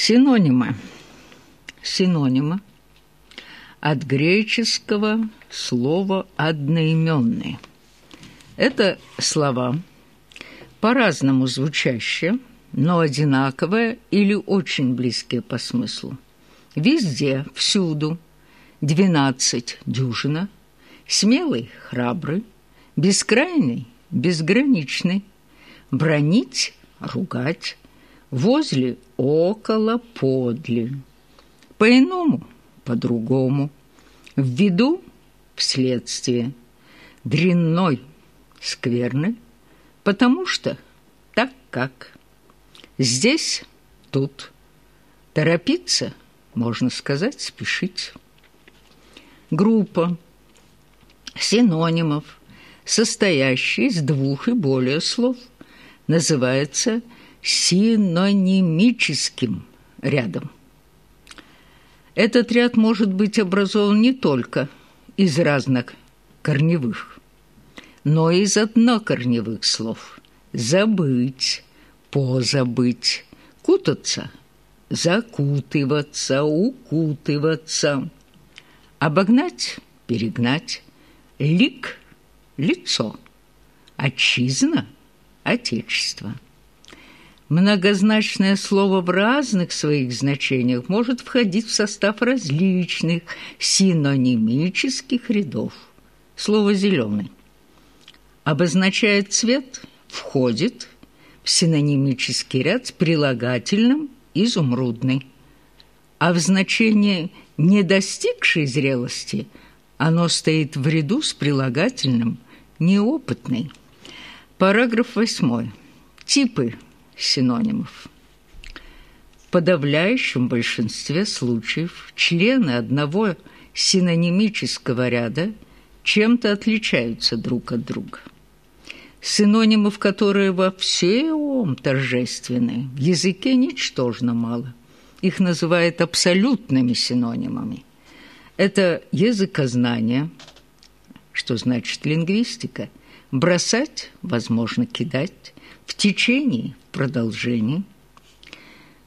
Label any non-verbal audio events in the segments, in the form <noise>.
Синонимы. Синонимы от греческого слова «одноименные». Это слова, по-разному звучащие, но одинаковые или очень близкие по смыслу. Везде, всюду, двенадцать дюжина, смелый, храбрый, бескрайний, безграничный, бронить, ругать, возле, около, подле. По-иному, по-другому. В виду, вследствие. Дрянной, скверный, потому что так как. Здесь, тут. Торопиться, можно сказать, спешить. Группа синонимов, состоящая из двух и более слов, называется синонимическим рядом. Этот ряд может быть образован не только из разных корневых, но и из однокорневых слов. Забыть, позабыть, кутаться, закутываться, укутываться, обогнать, перегнать, лик – лицо, отчизна – отечество. Многозначное слово в разных своих значениях может входить в состав различных синонимических рядов. Слово «зеленый» обозначает цвет, входит в синонимический ряд с прилагательным «изумрудный», а в значении «не достигшей зрелости» оно стоит в ряду с прилагательным «неопытный». Параграф 8. Типы – синонимов. В подавляющем большинстве случаев члены одного синонимического ряда чем-то отличаются друг от друга. Синонимов, которые во всем торжественны, в языке ничтожно мало. Их называют абсолютными синонимами. Это языкознание, что значит лингвистика, бросать, возможно, кидать, в течение, в продолжении,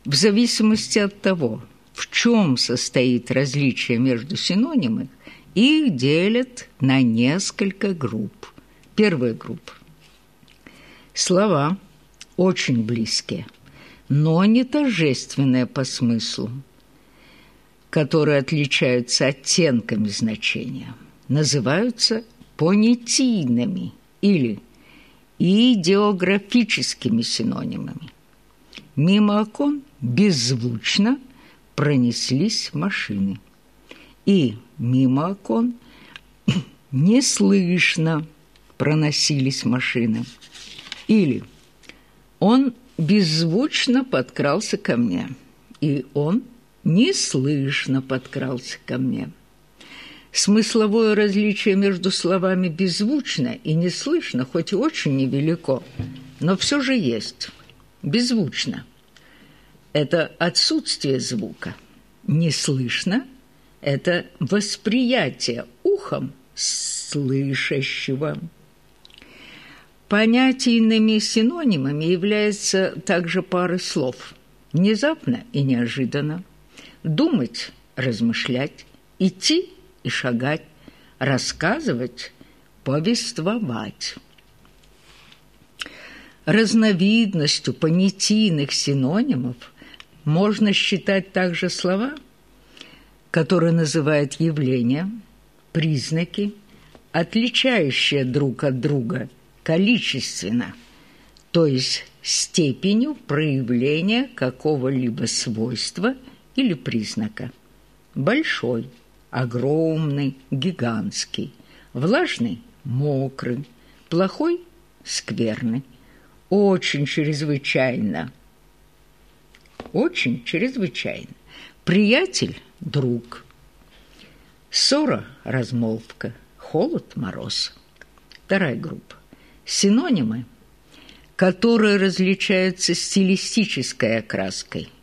в зависимости от того, в чем состоит различие между синонимами, их делят на несколько групп. Первая группа. Слова очень близкие, но не торжественные по смыслу, которые отличаются оттенками значения, называются понятийными или идеографическими синонимами. Мимо окон беззвучно пронеслись машины. И мимо окон <clears throat> неслышно проносились машины. Или он беззвучно подкрался ко мне, и он неслышно подкрался ко мне. Смысловое различие между словами беззвучно и неслышно, хоть и очень невелико, но все же есть. Беззвучно – это отсутствие звука. Неслышно – это восприятие ухом слышащего. Понятийными синонимами является также пара слов «внезапно» и «неожиданно», «думать», «размышлять», «идти» и шагать, рассказывать, повествовать. Разновидностью понятийных синонимов можно считать также слова, которые называют явления, признаки, отличающие друг от друга количественно, то есть степенью проявления какого-либо свойства или признака. Большой – огромный, гигантский, влажный – мокрый, плохой – скверный, очень чрезвычайно, очень чрезвычайно, приятель – друг, ссора – размолвка, холод – мороз. Вторая группа. Синонимы, которые различаются стилистической окраской –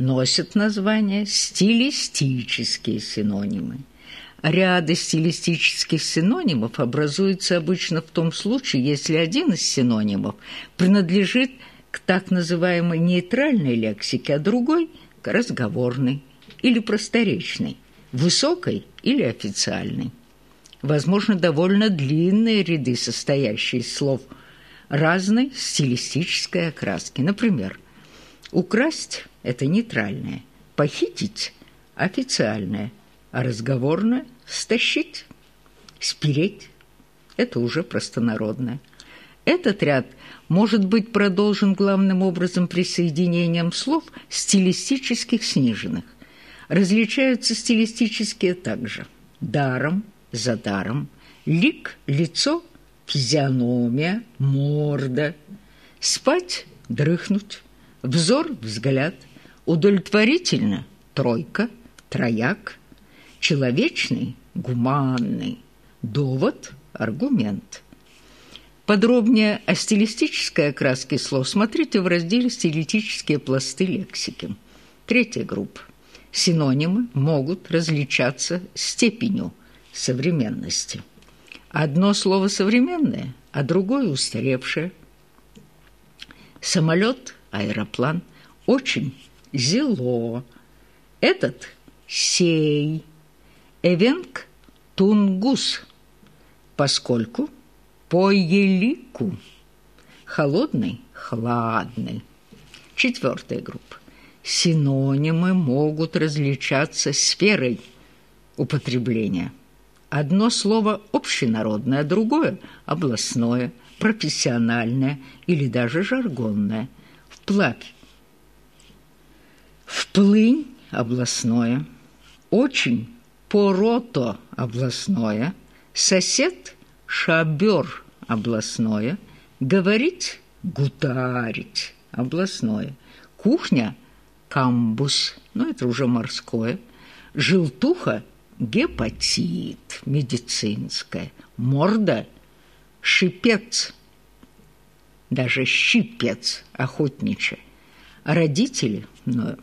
носят название стилистические синонимы. Ряды стилистических синонимов образуются обычно в том случае, если один из синонимов принадлежит к так называемой нейтральной лексике, а другой – разговорный или просторечный, высокой или официальный. Возможно, довольно длинные ряды, состоящие из слов разной стилистической окраски. Например, украсть – это нейтральное, похитить – официальное, а разговорное – стащить, спереть – это уже простонародное. Этот ряд может быть продолжен главным образом присоединением слов стилистических сниженных. Различаются стилистические также даром, за даром, лик, лицо, физиономия, морда, спать, дрыхнуть, взор, взгляд, удовлетворительно, тройка, трояк, человечный, гуманный, довод, аргумент – Подробнее о стилистической окраске слов смотрите в разделе «Стилистические пласты лексики». Третья группа. Синонимы могут различаться степенью современности. Одно слово современное, а другое устаревшее. Самолет, аэроплан, очень зело. Этот сей. Эвенк тунгус, поскольку – по елику. Холодный – хладный. Четвертая группа. Синонимы могут различаться сферой употребления. Одно слово общенародное, другое – областное, профессиональное или даже жаргонное. Вплавь. Вплынь – областное. Очень – порото – областное. Сосед – шабер областное, говорить гутарить областное, кухня камбус, ну это уже морское, желтуха гепатит медицинская, морда шипец, даже щипец охотничий, родители, ну,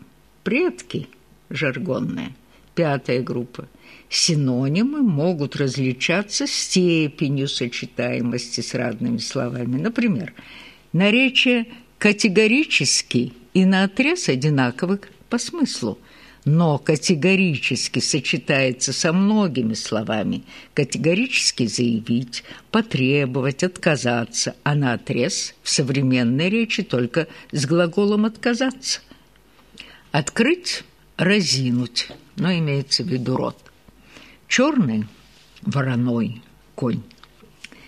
предки жаргонные, пятая группа, Синонимы могут различаться степенью сочетаемости с разными словами. Например, наречие категорически и наотрез одинаковы по смыслу, но категорически сочетается со многими словами. Категорически заявить, потребовать, отказаться, а наотрез в современной речи только с глаголом «отказаться». Открыть – разинуть, но имеется в виду рот. Черный – вороной конь.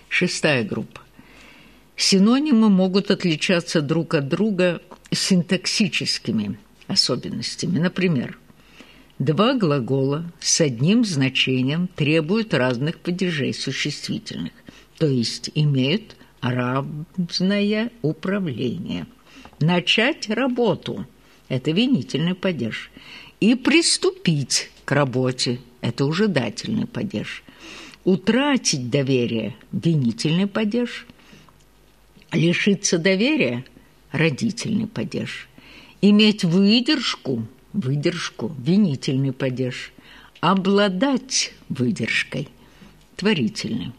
Шестая группа. Синонимы могут отличаться друг от друга синтаксическими особенностями. Например, два глагола с одним значением требуют разных падежей существительных, то есть имеют равное управление. Начать работу – это винительный падеж. И приступить к работе – это уже дательный падеж. Утратить доверие – винительный падеж. Лишиться доверия – родительный падеж. Иметь выдержку – выдержку – винительный падеж. Обладать выдержкой – творительный.